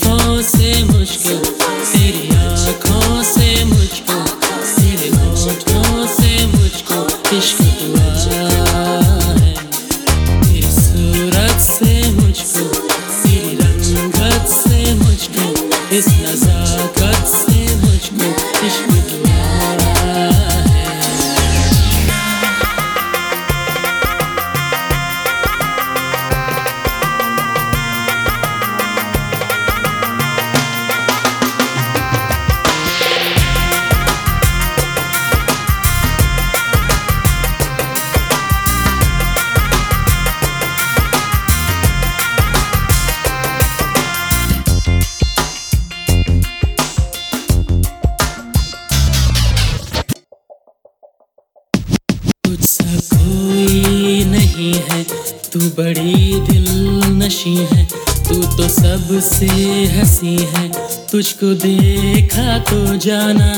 जुल्फों से मुश्किल तेरी आँखों से मुझको तेरे होठों से मुझको इश्क दुआ है। तेरी से मुझको से मुझको नहीं है, तू बड़ी दिल नशी है, तू तो सबसे हँसी है, तुझको देखा तो जाना।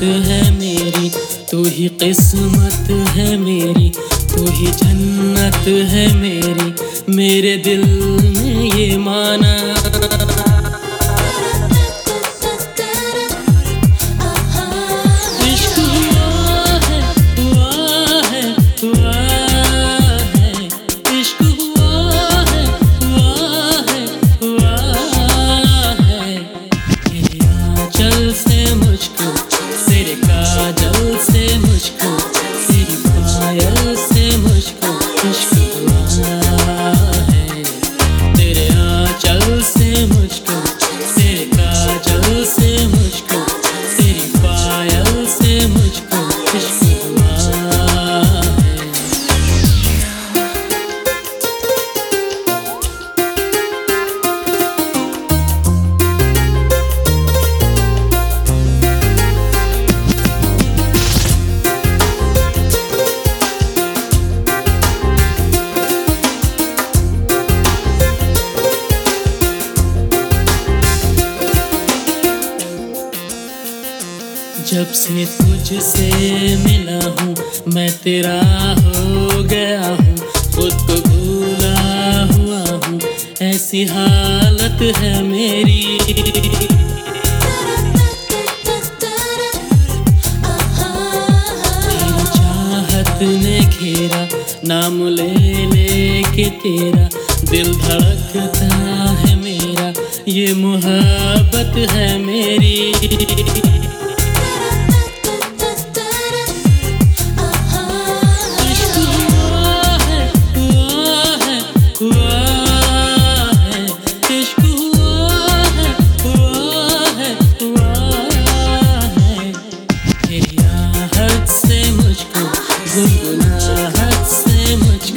ही है मेरी, तू ही किस्मत है मेरी, तू ही जन्नत है मेरी, मेरे दिल ने ये माना। जब से तुझसे मिला हूँ, मैं तेरा हो गया हूँ, खुद को भूला हुआ हूँ। ऐसी हालत है मेरी। चाहत ने घेरा, नाम ले ले के तेरा। दिल धड़कता है मेरा, ये मोहब्बत है मेरी।